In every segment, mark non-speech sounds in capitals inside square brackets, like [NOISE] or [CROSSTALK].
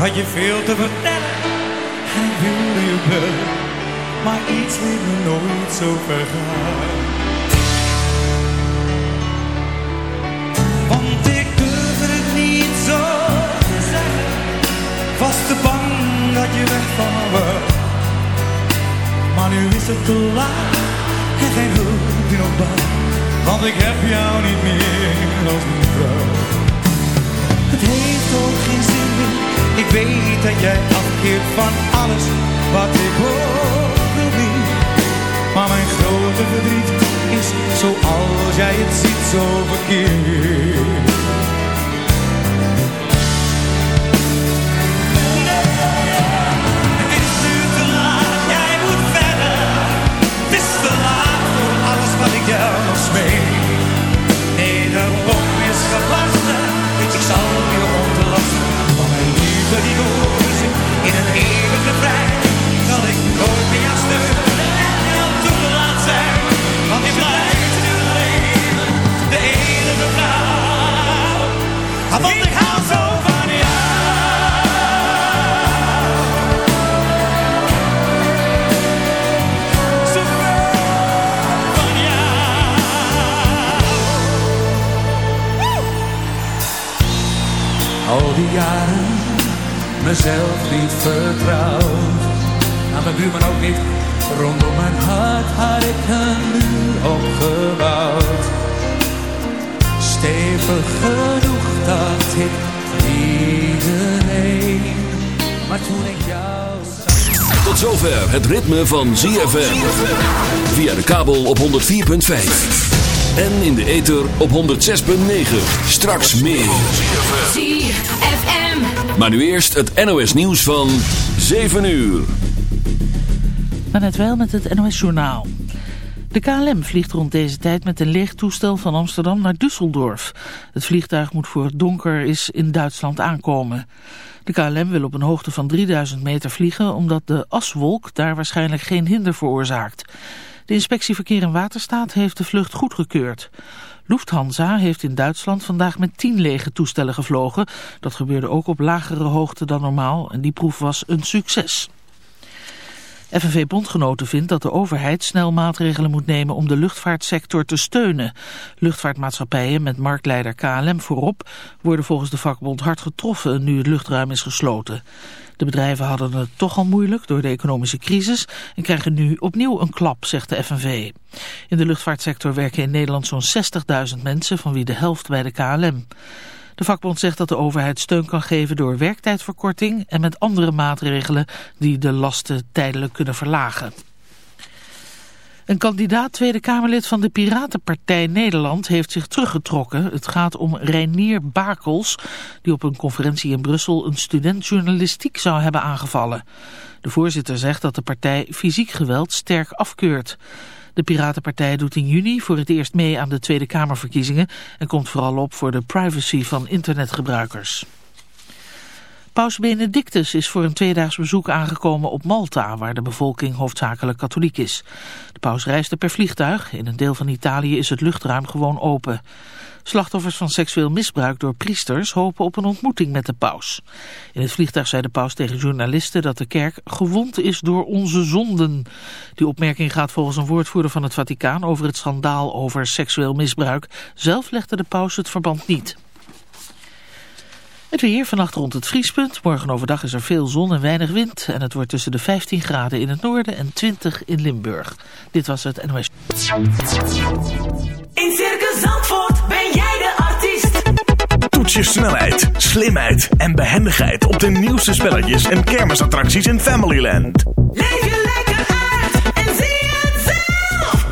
had je veel te vertellen en wilde je bellen, maar iets liet me nooit zo ver gaan. Want ik durfde het niet zo te zeggen, was te bang dat je weg van me. Maar nu is het te laat en geen hulp in opbouw, want ik heb jou niet meer als mijn vrouw. Het heeft ook geen zin meer, ik weet dat jij afkeert van alles wat ik wil doen. Maar mijn grote verdriet is zoals jij het ziet zo verkeerd. Vertrouwd. Aan mijn buurman ook niet. Rondom mijn hart had ik een muur opgebouwd. Stevig genoeg dat ik iedereen. Maar toen ik jou. Tot zover het ritme van ZFM. Via de kabel op 104.5. En in de ether op 106.9. Straks meer. ZFM. Maar nu eerst het NOS nieuws van 7 uur. Maar net wel met het NOS-journaal. De KLM vliegt rond deze tijd met een leeg toestel van Amsterdam naar Düsseldorf. Het vliegtuig moet voor het donker is in Duitsland aankomen. De KLM wil op een hoogte van 3000 meter vliegen omdat de aswolk daar waarschijnlijk geen hinder veroorzaakt. De inspectie Verkeer en Waterstaat heeft de vlucht goedgekeurd. Lufthansa heeft in Duitsland vandaag met 10 lege toestellen gevlogen. Dat gebeurde ook op lagere hoogte dan normaal en die proef was een succes. FNV-bondgenoten vindt dat de overheid snel maatregelen moet nemen om de luchtvaartsector te steunen. Luchtvaartmaatschappijen met marktleider KLM voorop worden volgens de vakbond hard getroffen nu het luchtruim is gesloten. De bedrijven hadden het toch al moeilijk door de economische crisis en krijgen nu opnieuw een klap, zegt de FNV. In de luchtvaartsector werken in Nederland zo'n 60.000 mensen, van wie de helft bij de KLM. De vakbond zegt dat de overheid steun kan geven door werktijdverkorting en met andere maatregelen die de lasten tijdelijk kunnen verlagen. Een kandidaat Tweede Kamerlid van de Piratenpartij Nederland heeft zich teruggetrokken. Het gaat om Reinier Bakels, die op een conferentie in Brussel een student journalistiek zou hebben aangevallen. De voorzitter zegt dat de partij fysiek geweld sterk afkeurt. De Piratenpartij doet in juni voor het eerst mee aan de Tweede Kamerverkiezingen en komt vooral op voor de privacy van internetgebruikers. Paus Benedictus is voor een tweedaags bezoek aangekomen op Malta, waar de bevolking hoofdzakelijk katholiek is. De paus reisde per vliegtuig. In een deel van Italië is het luchtruim gewoon open. Slachtoffers van seksueel misbruik door priesters hopen op een ontmoeting met de paus. In het vliegtuig zei de paus tegen journalisten dat de kerk gewond is door onze zonden. Die opmerking gaat volgens een woordvoerder van het Vaticaan over het schandaal over seksueel misbruik. Zelf legde de paus het verband niet. Het weer vannacht rond het vriespunt. Morgen overdag is er veel zon en weinig wind. En het wordt tussen de 15 graden in het noorden en 20 in Limburg. Dit was het NOS. In Circus Zandvoort ben jij de artiest. Toets je snelheid, slimheid en behendigheid op de nieuwste spelletjes en kermisattracties in Familyland. Leef je lekker uit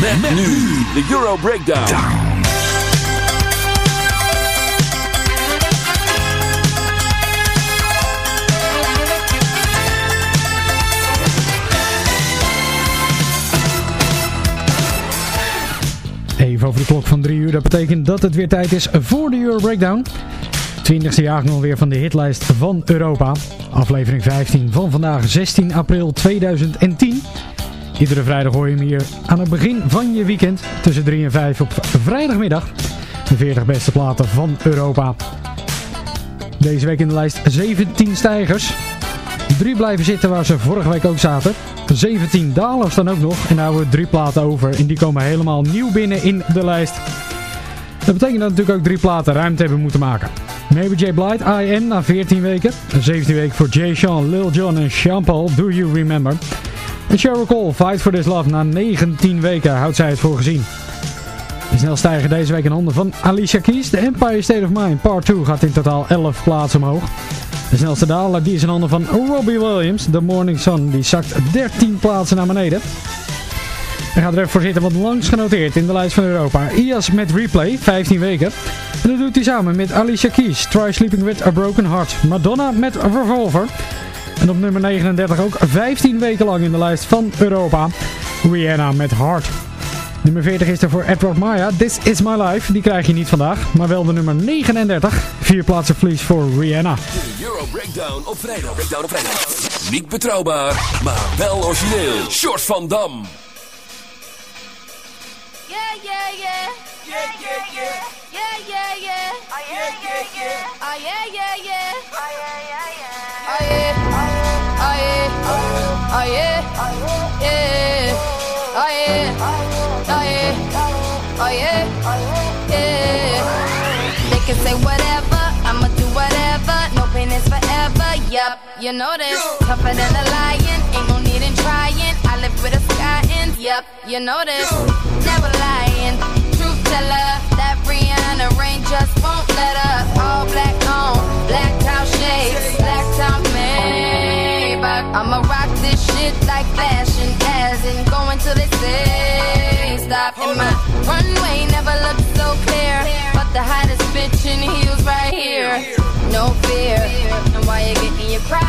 Met, met nu de Euro Breakdown. Even over de klok van 3 uur, dat betekent dat het weer tijd is voor de Euro Breakdown. 20e nog weer van de hitlijst van Europa. Aflevering 15 van vandaag 16 april 2010. Iedere vrijdag hoor je hem hier aan het begin van je weekend. Tussen 3 en 5 op vrijdagmiddag. De 40 beste platen van Europa. Deze week in de lijst 17 stijgers. Drie blijven zitten waar ze vorige week ook zaten. 17 dalers dan ook nog. En daar houden we drie platen over. En die komen helemaal nieuw binnen in de lijst. Dat betekent dat natuurlijk ook drie platen ruimte hebben moeten maken. Maybe J. Blight, I Am na 14 weken. 17 weken voor Jay Sean, Lil Jon en Sean Paul, Do You Remember. En Cheryl Cole, Fight For This Love, na 19 weken houdt zij het voor gezien. De snel stijgen deze week in handen van Alicia Keys. The Empire State of Mind Part 2 gaat in totaal 11 plaatsen omhoog. De snelste daler die is in handen van Robbie Williams. The Morning Sun die zakt 13 plaatsen naar beneden. Hij gaat er even voor zitten, want langs genoteerd in de lijst van Europa. IAS met Replay, 15 weken. En dat doet hij samen met Alicia Keys. Try Sleeping With A Broken Heart. Madonna met Revolver. En op nummer 39 ook 15 weken lang in de lijst van Europa. Rihanna met Heart. Nummer 40 is er voor Edward Maya. This Is My Life. Die krijg je niet vandaag, maar wel de nummer 39. Vier plaatsen verlies voor Rihanna. De Euro Breakdown op vrijdag. Breakdown op vrijdag. Niet betrouwbaar, maar wel origineel. Short van Dam. Yeah, yeah, yeah. Yeah, yeah, yeah. Yeah, yeah, yeah. Oh, yeah, yeah, yeah. Oh, yeah, yeah, yeah. Oh, yeah, yeah, yeah. Oh, yeah. They can say whatever. I'ma do whatever. No pain is forever. Yup, you know this. Tougher than a lion. Ain't no need in trying. I live with a sky and yup, you know this. Never lying. Truth teller. That Rihanna rain just won't let up. All black on. Black cow shades. Black top Maybach. I'ma rock this shit like fashion. As in going till they say stop. And my runway never looked so clear. But the hottest bitch in heels right here. No fear. And why you getting your cry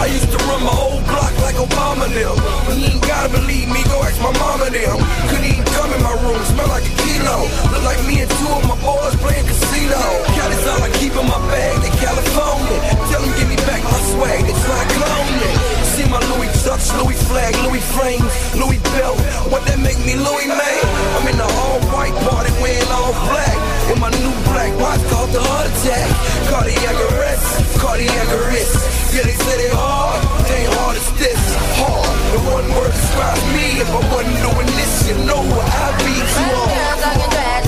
I used to run my old block like Obama them. You ain't gotta believe me, go ask my mama them. Couldn't even come in my room, smell like a kilo. Look like me and two of my boys playing casino. Got it all I keep in my bag, they California. Tell them give me back my swag, they try cloning. See my Louis Chucks, Louis flag, Louis frames, Louis belt. What that make me Louis man? I'm in the all white party, wearing all black. In my new black watch caused a heart attack. Cardiac arrest, cardiac arrest. Yeah, they said it hard, they ain't hard as this. Hard, the one word describes me. If I wasn't doing this, you know where I'd be too hard.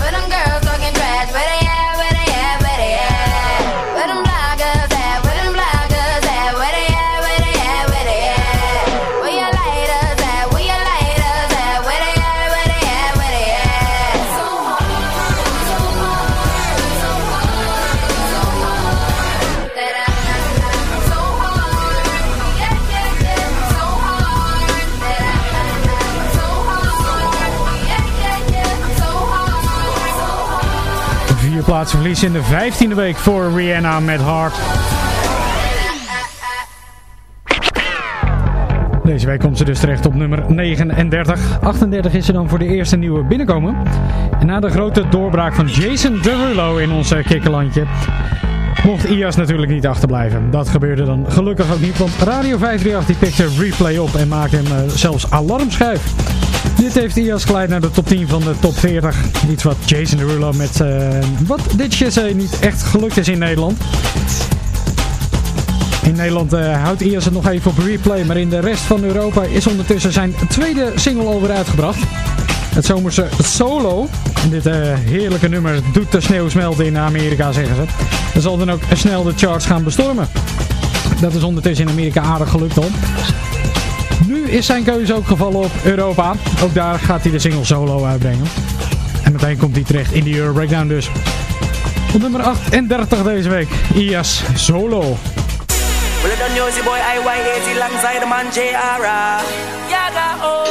De 15e week voor Rihanna met Heart. Deze week komt ze dus terecht op nummer 39. 38 is ze dan voor de eerste nieuwe binnenkomen. En na de grote doorbraak van Jason Derulo in ons kikkerlandje mocht IAS natuurlijk niet achterblijven. Dat gebeurde dan gelukkig ook niet, want Radio 538 die pikte replay op en maakte hem uh, zelfs alarmschijf. Dit heeft IAS geleid naar de top 10 van de top 40. Iets wat Jason Derulo met uh, wat dit shit niet echt gelukt is in Nederland. In Nederland uh, houdt IAS het nog even op replay, maar in de rest van Europa is ondertussen zijn tweede single alweer uitgebracht. Het zomerse Solo. En dit uh, heerlijke nummer doet de sneeuw smelten in Amerika, zeggen ze. Dan zal dan ook snel de charts gaan bestormen. Dat is ondertussen in Amerika aardig gelukt al. Is zijn keuze ook gevallen op Europa. Ook daar gaat hij de single Solo uitbrengen. En meteen komt hij terecht in de Euro Breakdown dus. Op nummer 38 deze week. IAS Solo. Well, boy. Yaga, oh.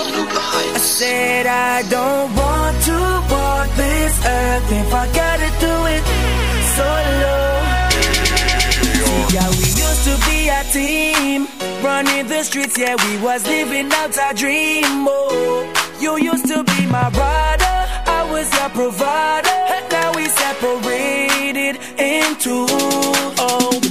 I said I don't want to walk this earth if I gotta do it solo. To be a team, running the streets. Yeah, we was living out our dream. Oh, you used to be my brother, I was your provider. Now we separated into oh,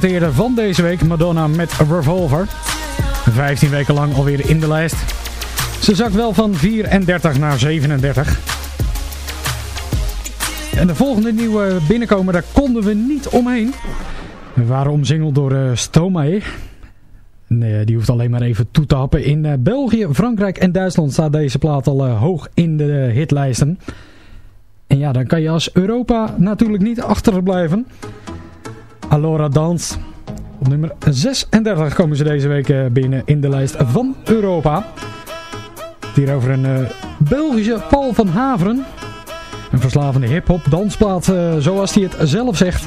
Vier langsgenoteerde van deze week, Madonna met Revolver. 15 weken lang alweer in de lijst. Ze zakt wel van 34 naar 37. En de volgende nieuwe binnenkomen, daar konden we niet omheen. We waren omzingeld door eh, Stromae. Nee, die hoeft alleen maar even toe te happen. In eh, België, Frankrijk en Duitsland staat deze plaat al eh, hoog in de hitlijsten. En ja, dan kan je als Europa natuurlijk niet achterblijven. Alora Dans. Op nummer 36 komen ze deze week eh, binnen in de lijst van Europa. Hier over een eh, Belgische Paul van Haveren. Een verslavende hip-hop dansplaat, eh, zoals hij het zelf zegt.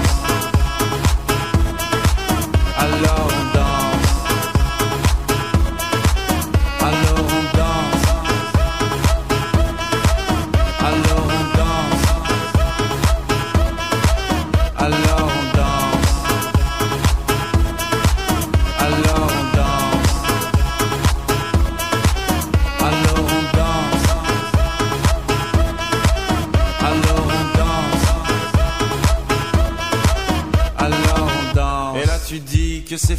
alone.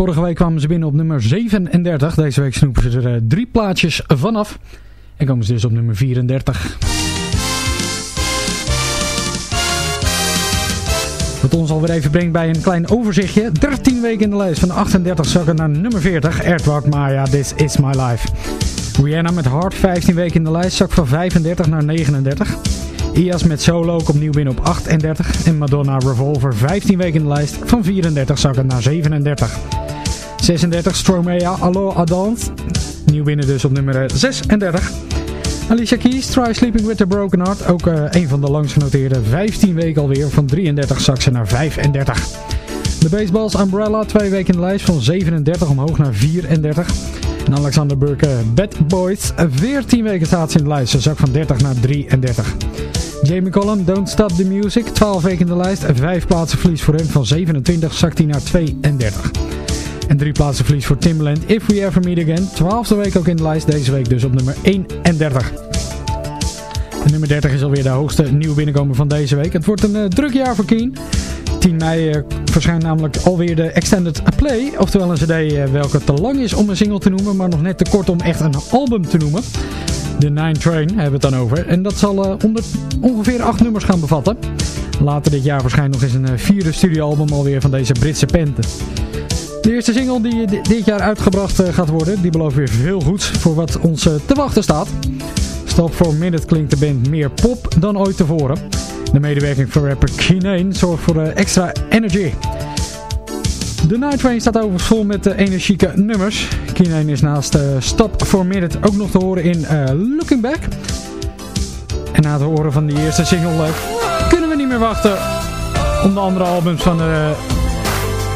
Vorige week kwamen ze binnen op nummer 37. Deze week snoepen ze er eh, drie plaatjes vanaf. En komen ze dus op nummer 34. Wat ons alweer even brengt bij een klein overzichtje. 13 weken in de lijst van 38 zakken naar nummer 40. Airtwalk Maya, This Is My Life. Rihanna met Hard 15 weken in de lijst zak van 35 naar 39. Ias met Solo opnieuw binnen op 38. En Madonna Revolver 15 weken in de lijst van 34 zakken naar 37. 36 Stromae Allo Adant. Nieuw binnen dus op nummer 36. Alicia Keys, Try Sleeping With A Broken Heart. Ook eh, een van de langst genoteerde 15 weken alweer. Van 33 zak ze naar 35. De Baseballs Umbrella, twee weken in de lijst. Van 37 omhoog naar 34. En Alexander Burke, Bad Boys, 14 weken staat ze in de lijst. Ze zak van 30 naar 33. Jamie Collum, Don't Stop The Music, 12 weken in de lijst. 5 plaatsen verlies voor hem. Van 27 zakt hij naar 32. En drie plaatsen verlies voor Timbaland, If We Ever Meet Again. 12e week ook in de lijst, deze week dus op nummer 31. En nummer 30 is alweer de hoogste nieuwe binnenkomer van deze week. Het wordt een eh, druk jaar voor Keen. 10 mei eh, verschijnt namelijk alweer de Extended Play. Oftewel een cd eh, welke te lang is om een single te noemen, maar nog net te kort om echt een album te noemen. De Nine Train hebben we het dan over. En dat zal onder ongeveer 8 nummers gaan bevatten. Later dit jaar verschijnt nog eens een vierde studioalbum alweer van deze Britse pente. De eerste single die di- dit jaar uitgebracht eh, gaat worden, die belooft weer veel goeds voor wat ons eh, te wachten staat. Stop for a Minute klinkt de band meer pop dan ooit tevoren. De medewerking van rapper Kinane zorgt voor eh, extra energy. De Night Train staat overigens vol met energieke nummers. Kinane is naast Stop for Minute ook nog te horen in Looking Back. En na het horen van die eerste single kunnen we niet meer wachten om de andere albums van de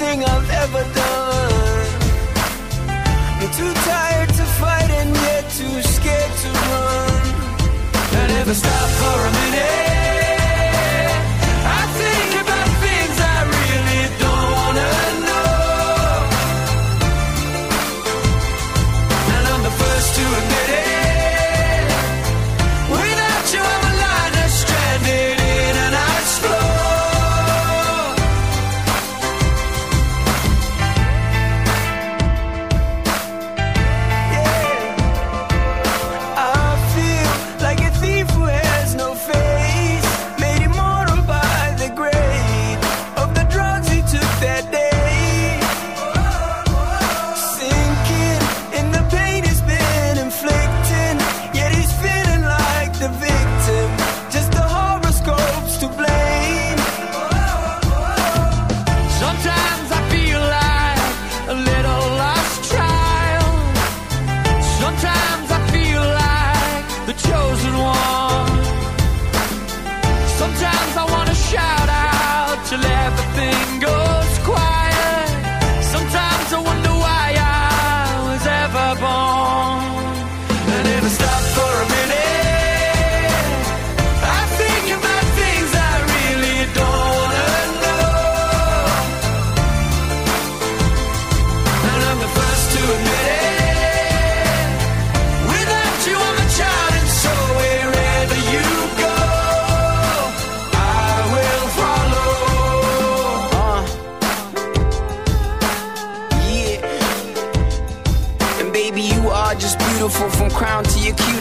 everything I've ever done. I'm too tired to fight and yet too scared to run. I never stop for a minute.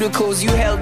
To your cuticles. You held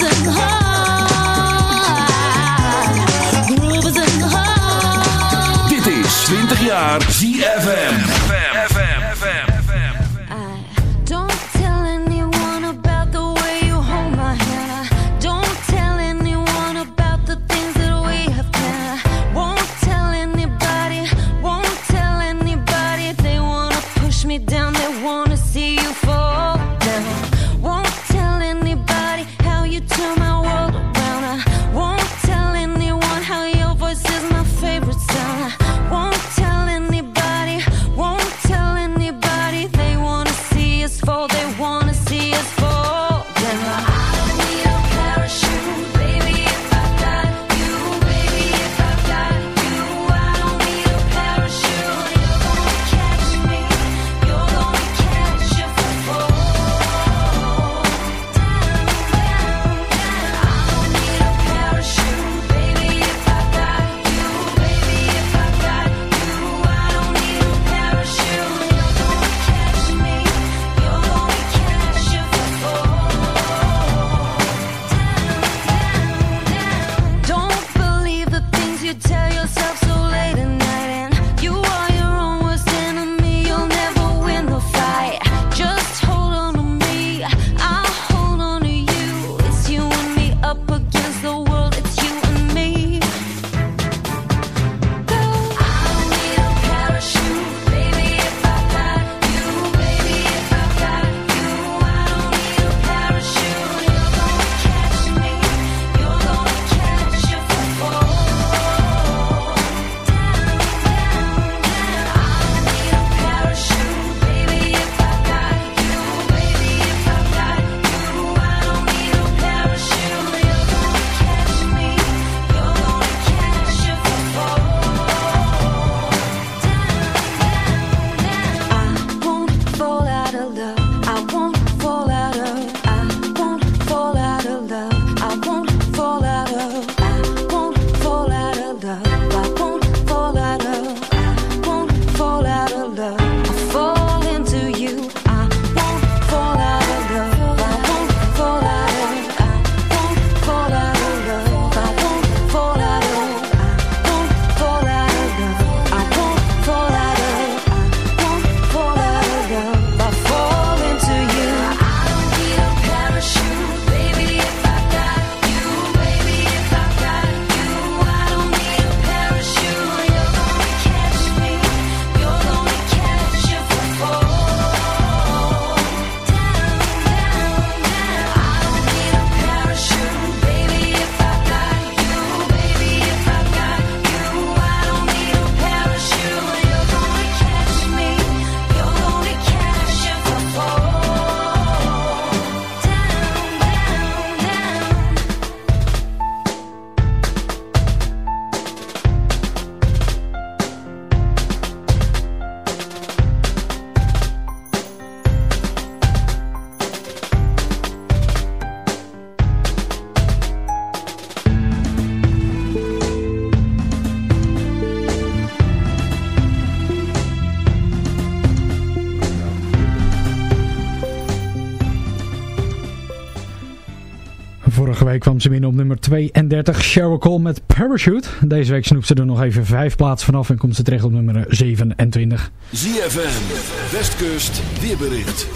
32, Cheryl Cole met Parachute. Deze week snoept ze er nog even vijf plaatsen vanaf en komt ze terecht op nummer 27. ZFM, Westkust, weerbericht.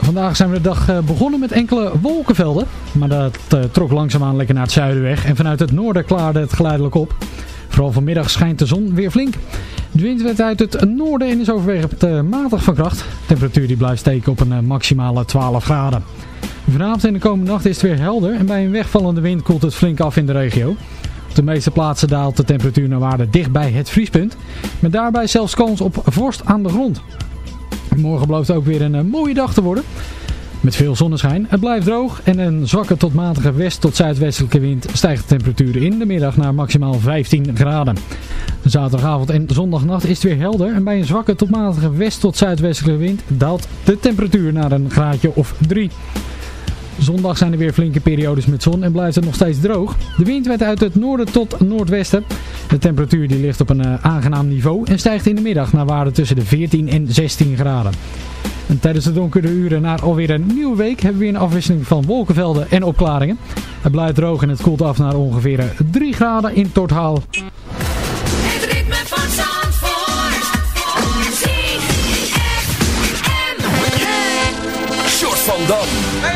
Vandaag zijn we de dag eh, begonnen met enkele wolkenvelden. Maar dat eh, trok langzaamaan lekker naar het zuiden weg. En vanuit het noorden klaarde het geleidelijk op. Vooral vanmiddag schijnt de zon weer flink. De wind werd uit het noorden en is overwegend matig van kracht. De temperatuur die blijft steken op een eh, maximale 12 graden. Vanavond en de komende nacht is het weer helder. En bij een wegvallende wind koelt het flink af in de regio. Op de meeste plaatsen daalt de temperatuur naar waarde dicht bij het vriespunt. Met daarbij zelfs kans op vorst aan de grond. Morgen belooft ook weer een eh, mooie dag te worden. Met veel zonneschijn. Het blijft droog en een zwakke tot matige west- tot zuidwestelijke wind stijgt de temperatuur in de middag naar maximaal 15 graden. Zaterdagavond en zondagnacht is het weer helder en bij een zwakke tot matige west- tot zuidwestelijke wind daalt de temperatuur naar een graadje of 3. Zondag zijn er weer flinke periodes met zon en blijft het nog steeds droog. De wind werd uit het noorden tot noordwesten. De temperatuur die ligt op een eh, aangenaam niveau en stijgt in de middag naar waarde tussen de 14 en 16 graden. En tijdens de donkere uren naar alweer een nieuwe week hebben we weer een afwisseling van wolkenvelden en opklaringen. Het blijft droog en het koelt af naar ongeveer 3 graden in totaal. Het ritme van Zandvoort. Short van Dam.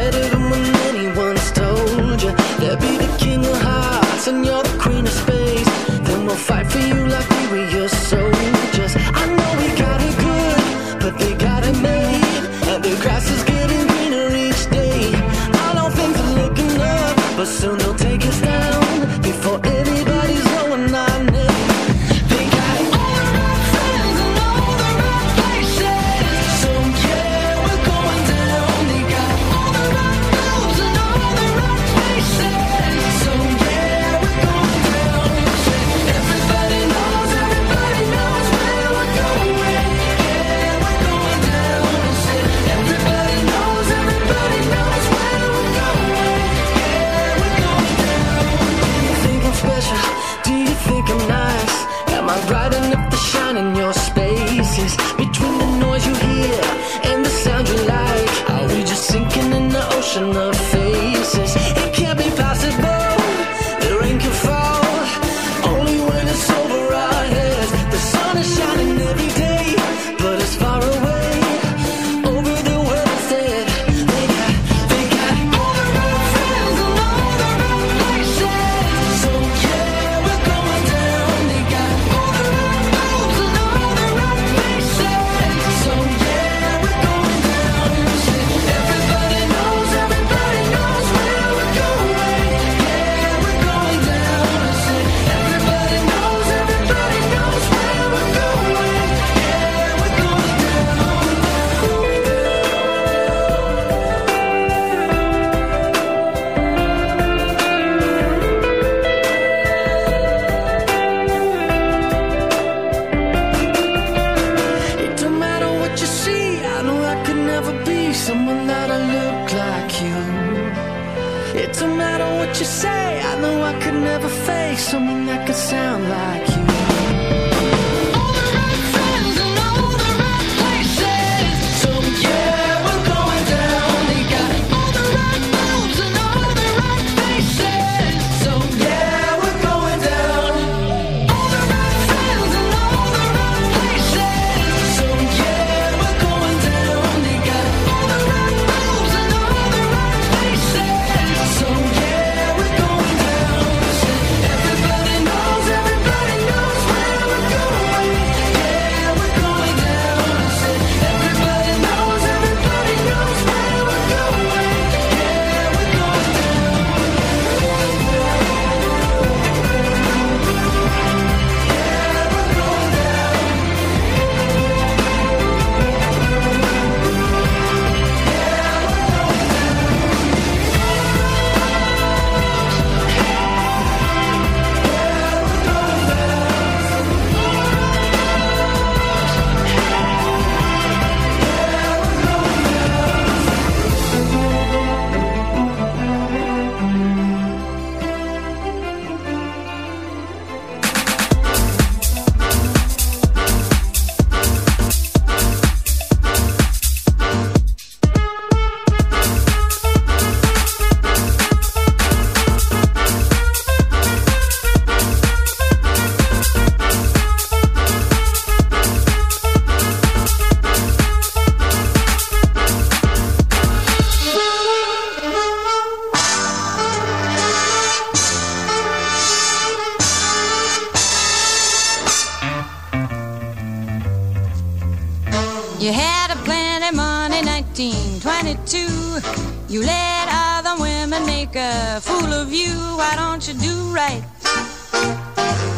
and you're the queen of space. Then we'll fight for you like we were your soldiers.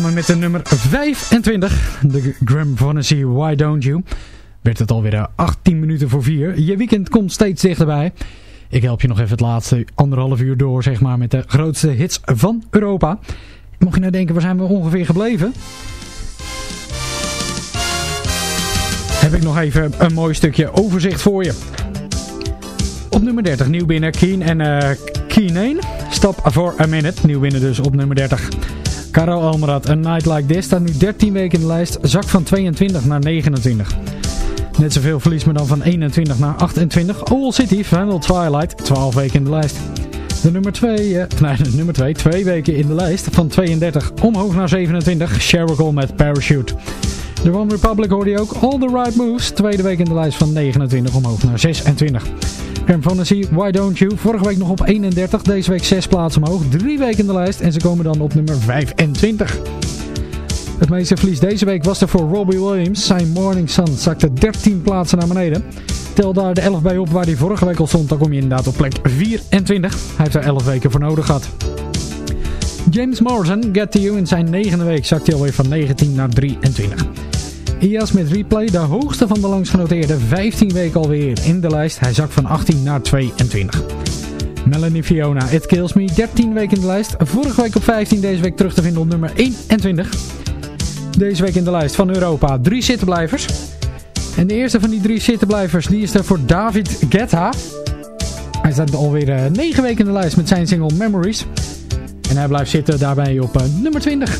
Met de nummer 25, de Graham Vanessy Why Don't You, werd het alweer eh, 18 minuten voor 4. Je weekend komt steeds dichterbij. Ik help je nog even het laatste anderhalf uur door, zeg maar, met de grootste hits van Europa. Mocht je nou denken, waar zijn we ongeveer gebleven? Heb ik nog even een mooi stukje overzicht voor je. Op nummer 30 nieuw binnen Keen en eh Keen 1. Stop for a minute. Nieuw binnen dus op nummer 30. Caro Almerad, A Night Like This staat nu 13 weken in de lijst. Zak van 22 naar 29. Net zoveel verlies maar dan van 21 naar 28. Owl City, Vandal Twilight, 12 weken in de lijst. De nummer 2, [LAUGHS] nee, de nummer 2, twee weken in de lijst. Van 32 omhoog naar 27. Sherrickle met Parachute. De One Republic hoorde je ook. All the Right Moves. Tweede week in de lijst van 29 omhoog naar 26. Graham Fantasy, Why Don't You? Vorige week nog op 31. Deze week 6 plaatsen omhoog. Drie weken in de lijst. En ze komen dan op nummer 25. Het meeste verlies deze week was er voor Robbie Williams. Zijn Morning Sun zakte 13 plaatsen naar beneden. Tel daar de 11 bij op waar hij vorige week al stond. Dan kom je inderdaad op plek 24. Hij heeft er 11 weken voor nodig gehad. James Morrison, Get To You, in zijn negende week zakt hij alweer van 19 naar 23. IAS met Replay, de hoogste van de langsgenoteerde, 15 weken alweer in de lijst. Hij zakt van 18 naar 22. Melanie Fiona, It Kills Me, 13 weken in de lijst. Vorige week op 15, deze week terug te vinden op nummer 21. Deze week in de lijst van Europa, drie zittenblijvers. En de eerste van die drie zittenblijvers, die is er voor David Guetta. Hij staat alweer 9 weken in de lijst met zijn single Memories. En hij blijft zitten daarbij op eh, nummer 20.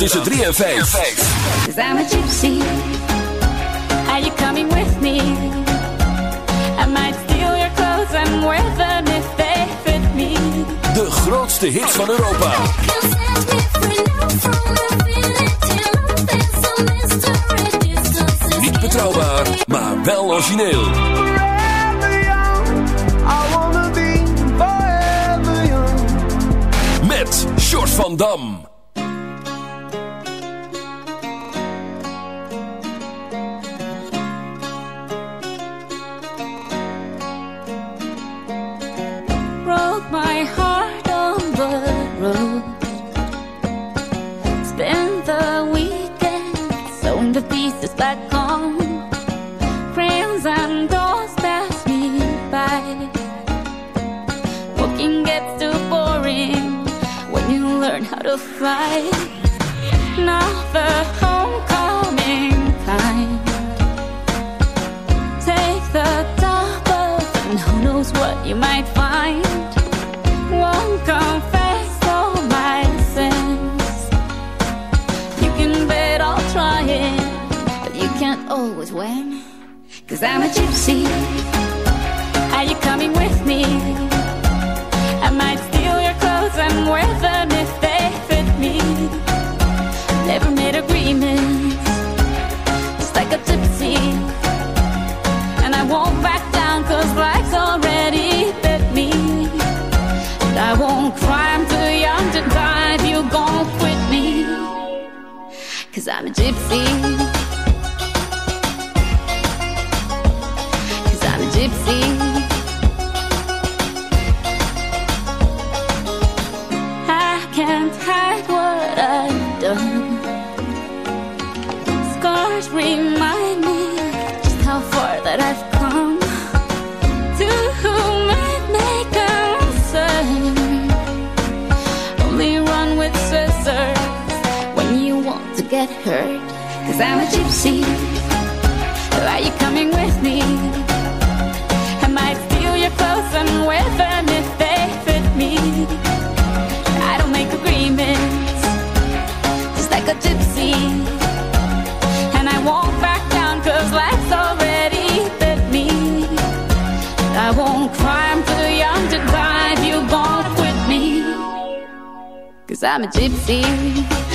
Tussen 3 en 5. Cause I'm a gypsy. Are you coming with me? I might steal your clothes and wear them if they fit me. De grootste hits van Europa. Niet betrouwbaar, maar wel origineel. Met Short van Dam. Now the homecoming. Take the top and who knows what you might find. I'm a gypsy. Get hurt. Cause I'm a gypsy. Are you coming with me? I might steal your clothes and wear them if they fit me. I don't make agreements, just like a gypsy. And I won't back down cause life's already bit me. I won't cry, I'm too young to die if you gon' quit me. Cause I'm a gypsy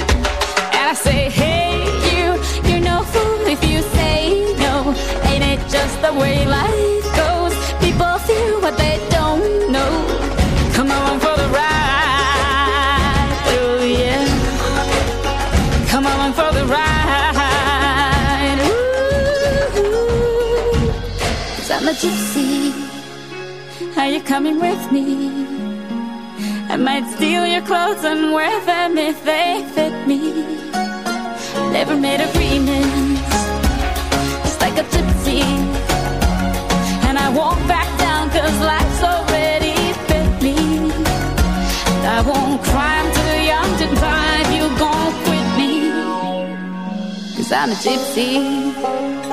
say hey you You're no fool if you say no Ain't it just the way life goes? People fear what they don't know. Come along for the ride Oh yeah. Come along for the ride Ooh, Cause I'm a gypsy? Are you coming with me? I might steal your clothes and wear them if they fit me. Never made agreements, just like a gypsy. And I won't back down cause life's already fit me. I won't cry, I'm too young to cry if you gon' quit me. Cause I'm a gypsy.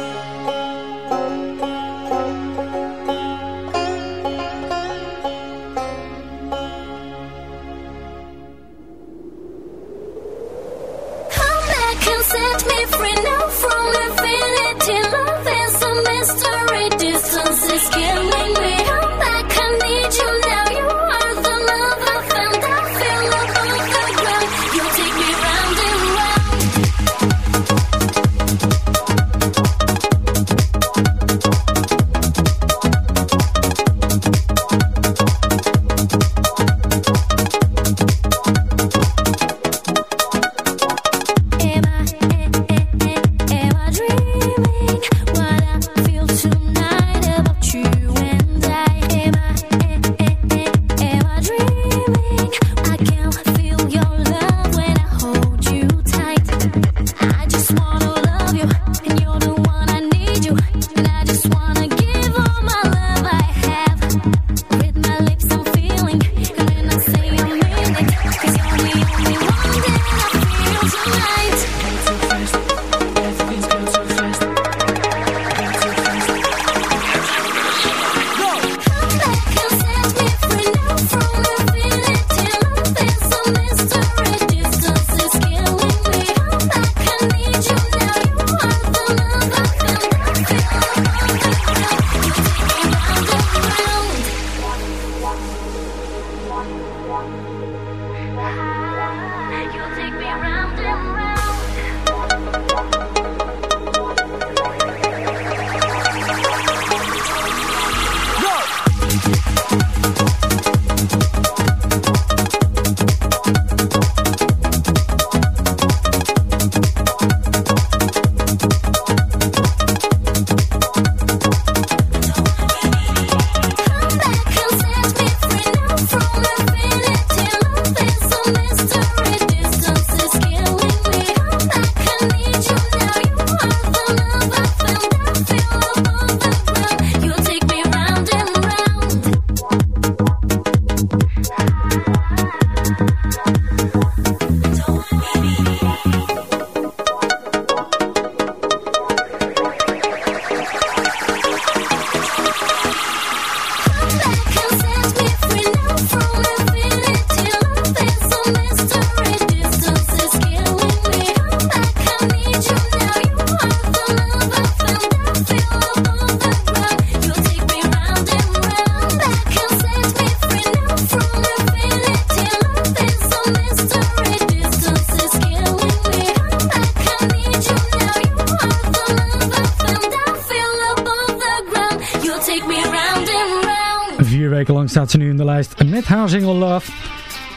Staat ze nu in de lijst met haar single Love.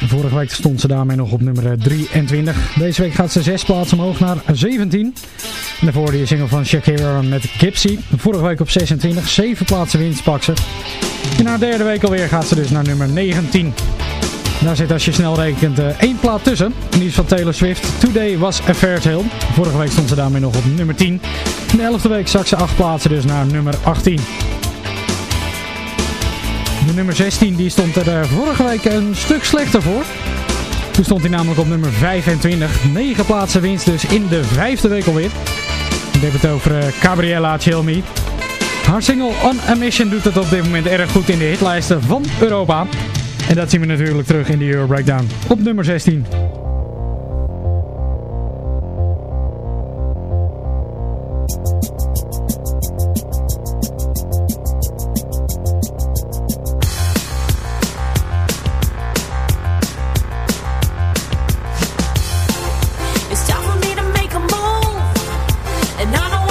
Vorige week stond ze daarmee nog op nummer 23. Deze week gaat ze zes plaatsen omhoog naar 17. En daarvoor die single van Shakira met Gypsy. Vorige week op 26. Zeven plaatsen winst pak ze. In haar derde week alweer gaat ze dus naar nummer 19. Daar zit als je snel rekent eh, één plaat tussen. En die van Taylor Swift. Today was a fair tale. Vorige week stond ze daarmee nog op nummer 10. In de elfde week zak ze acht plaatsen dus naar nummer 18. De nummer 16 die stond er eh, vorige week een stuk slechter voor. Toen stond hij namelijk op nummer 25. 9 plaatsen winst dus in de vijfde week alweer. Ik heb het over eh, Gabriella Chilmi. Haar single On A Mission doet het op dit moment erg goed in de hitlijsten van Europa. En dat zien we natuurlijk terug in de Euro Breakdown op nummer 16. And I know